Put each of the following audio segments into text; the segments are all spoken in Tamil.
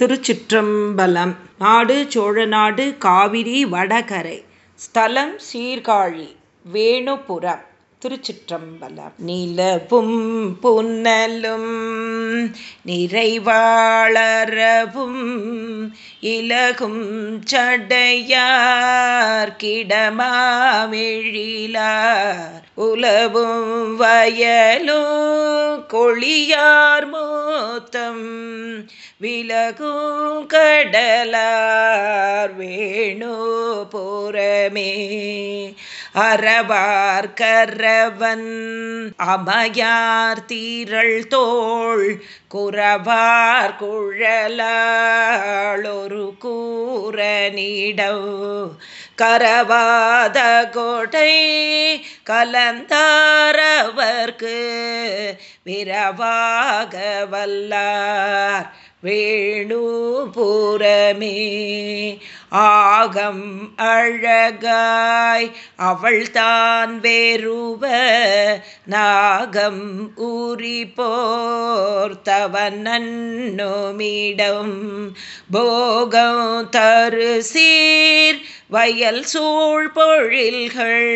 திருச்சிற்றம்பலம். நாடு சோழநாடு காவிரி வடகரை. ஸ்தலம் சீர்காழி வேணுபுரம் திருச்சிற்றம்பலம். நிலவும் புன்னலும் நிறைவாளரவும் இலகும் சடையார் கிடமாமெழிலார் உலவும் வயலும் கொளியார் மோத்தம் விலகும் கடலார் வேணு புறமே அறவார் கரவன் அமையார் தீரள் தோள் குறவார் குழலாளொரு கூறனிடவ் கரவாத கோட்டை கலந்தாரவர்க்கு விரவாக வல்லார் வேணுபுரமே ஆகம் அழகாய் அவள் தான் வேறுவ நாகம் ஊறி போர்த்தவன் நன்னுமிடம் போகம் தரு சீர் வயல் சூழ் பொழில்கள்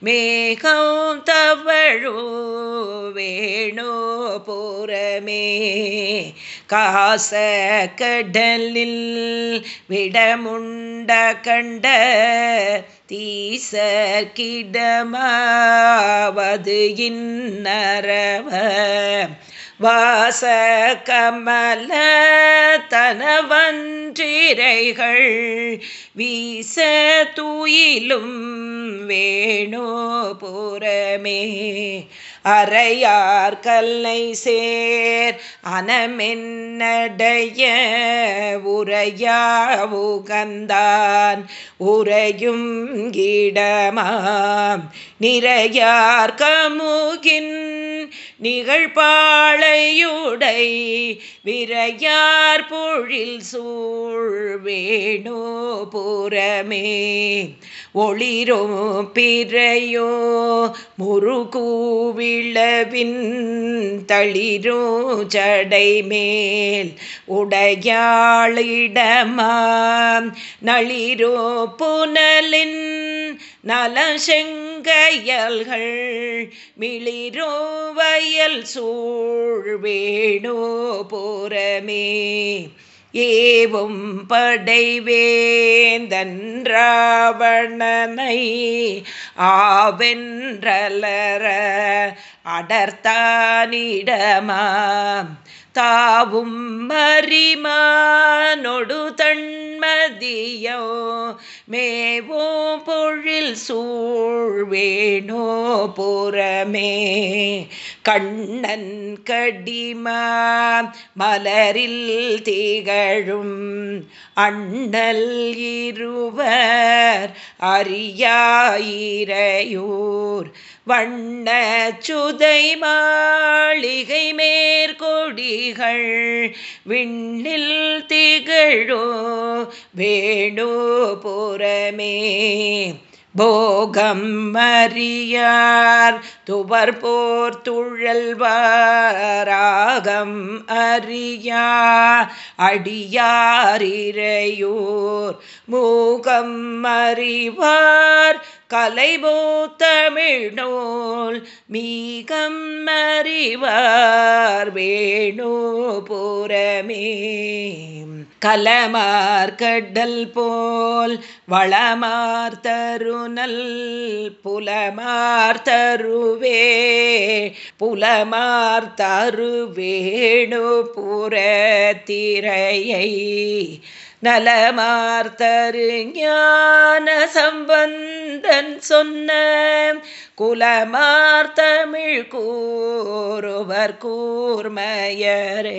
மேகம் தவழோ வேணோ புறமே காச கடலில் விடமுண்ட கண்ட தீச கிடமாவது இன்னரவ. வாச கமல தனவன்றிரைகள் வீச தூயிலும் வேணோ புறமே. அறையார் கல்லை சேர் அனமென்னடைய உரையா உகந்தான். உரையும் இடமாம் நிறையார் கமு நிகழ்பாளையுடை விரையார் பொழில் சூழ் வேணோ புறமே ஒளிரோ பிறையோ முருகூவிளவின் தளிரோ சடைமேல் உடையாளிடமாம் நளிரோ புனலின் நல செங்கையல்கள் மிளிரோ வயல் சூழ்வேணோ போரமே ஏவும் படைவேந்தன்றாவணனை ஆவென்றலர அடர்த்தானிடமாம். தாவும் மரிமானொடு மதியோ? மேவோ பொழில் சூழ்வேணோ புறமே? கண்ணன் கடிமா மலரில் திகழும் அண்ணல் இருவர் அறியாயிரையூர் வண்ண சுதை மாளிகை மே கொடிகள் விண்ணில் திகழோ வேணோ புறமே போகம் அறியார் துவர் போர் துழல்வாராகம் அறியா அடியாரிரையூர் மூகம் அறிவார். கலைபோ தமிழ்நூல் மீகம் அறிவார். வேணு புறமே கலமார்கடல் போல் வளமார்த்தருணல் புலமார்த்தருவே புலமார்த்தருவேணு புறத்திரையை நலமார்த்தரு ஞான சம்பந்தன் சொன்ன குலமார்த்தமிழ் கூறுவர் கூர்மையரே.